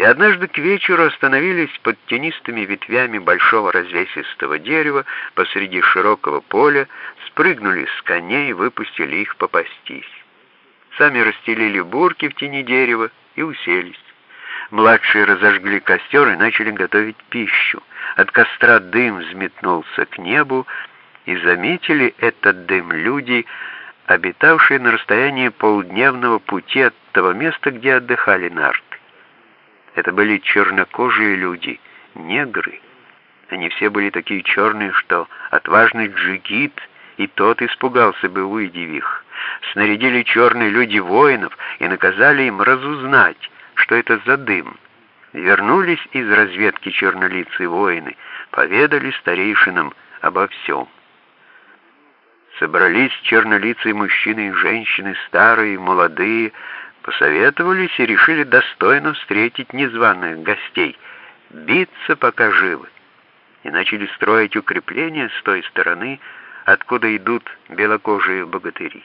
и однажды к вечеру остановились под тенистыми ветвями большого развесистого дерева посреди широкого поля, спрыгнули с коней и выпустили их попастись. Сами расстелили бурки в тени дерева и уселись. Младшие разожгли костер и начали готовить пищу. От костра дым взметнулся к небу, и заметили этот дым люди, обитавшие на расстоянии полдневного пути от того места, где отдыхали нарты. Это были чернокожие люди, негры. Они все были такие черные, что отважный джигит и тот испугался бы, увидев их. Снарядили черные люди воинов и наказали им разузнать, что это за дым. Вернулись из разведки чернолицые воины, поведали старейшинам обо всем. Собрались чернолицые мужчины и женщины, старые и молодые, посоветовались и решили достойно встретить незваных гостей, биться пока живы, и начали строить укрепления с той стороны, откуда идут белокожие богатыри.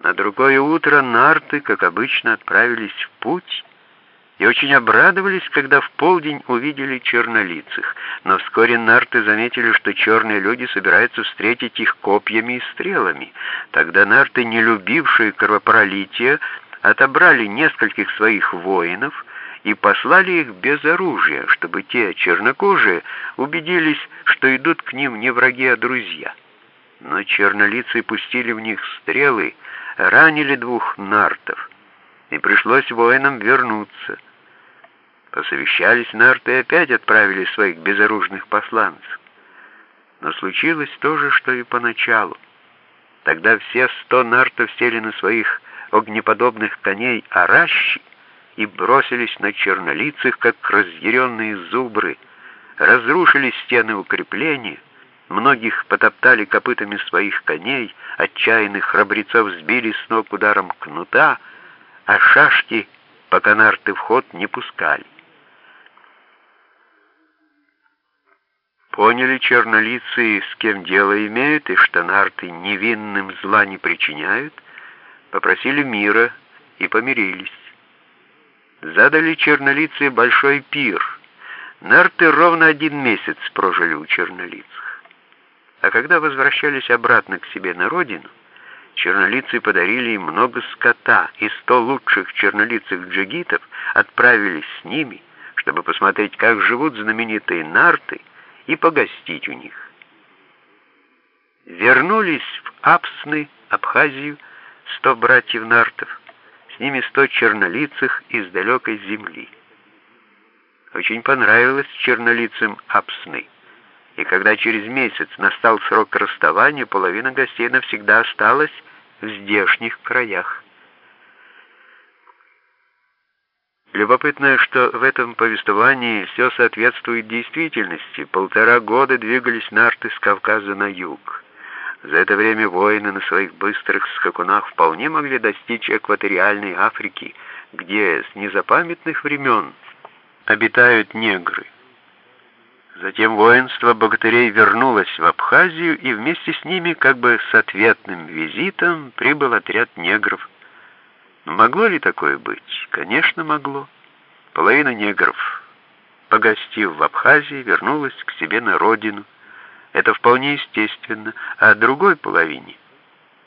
На другое утро нарты, как обычно, отправились в путь и очень обрадовались, когда в полдень увидели чернолицых. Но вскоре нарты заметили, что черные люди собираются встретить их копьями и стрелами. Тогда нарты, не любившие кровопролития, отобрали нескольких своих воинов и послали их без оружия, чтобы те чернокожие убедились, что идут к ним не враги, а друзья. Но чернолицые пустили в них стрелы, ранили двух нартов, и пришлось воинам вернуться. Посовещались нарты и опять отправили своих безоружных посланцев. Но случилось то же, что и поначалу. Тогда все сто нартов сели на своих огнеподобных коней аращи и бросились на чернолицых, как разъяренные зубры, разрушили стены укрепления, Многих потоптали копытами своих коней, отчаянных храбрецов сбили с ног ударом кнута, а шашки пока нарты в ход не пускали. Поняли чернолицые, с кем дело имеют, и что нарты невинным зла не причиняют, попросили мира и помирились. Задали чернолицые большой пир. Нарты ровно один месяц прожили у чернолицых. А когда возвращались обратно к себе на родину, чернолицы подарили им много скота, и сто лучших чернолицых джигитов отправились с ними, чтобы посмотреть, как живут знаменитые нарты, и погостить у них. Вернулись в Апсны, Абхазию, сто братьев нартов, с ними сто чернолицых из далекой земли. Очень понравилось чернолицам Апсны и когда через месяц настал срок расставания, половина гостей навсегда осталась в здешних краях. Любопытно, что в этом повествовании все соответствует действительности. Полтора года двигались нарты с Кавказа на юг. За это время воины на своих быстрых скакунах вполне могли достичь экваториальной Африки, где с незапамятных времен обитают негры. Затем воинство богатырей вернулось в Абхазию, и вместе с ними, как бы с ответным визитом, прибыл отряд негров. Могло ли такое быть? Конечно, могло. Половина негров, погостив в Абхазии, вернулась к себе на родину. Это вполне естественно. А другой половине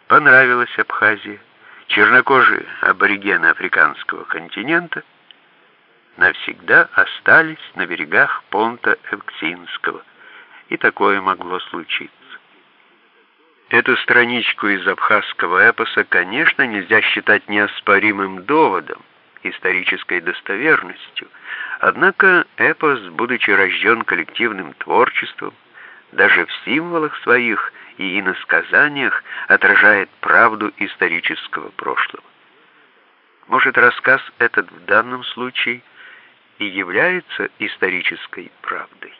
понравилась Абхазия. Чернокожие аборигены африканского континента — навсегда остались на берегах понта Эвксинского, и такое могло случиться. Эту страничку из абхазского эпоса, конечно, нельзя считать неоспоримым доводом, исторической достоверностью, однако эпос, будучи рожден коллективным творчеством, даже в символах своих и иносказаниях отражает правду исторического прошлого. Может, рассказ этот в данном случае – и является исторической правдой.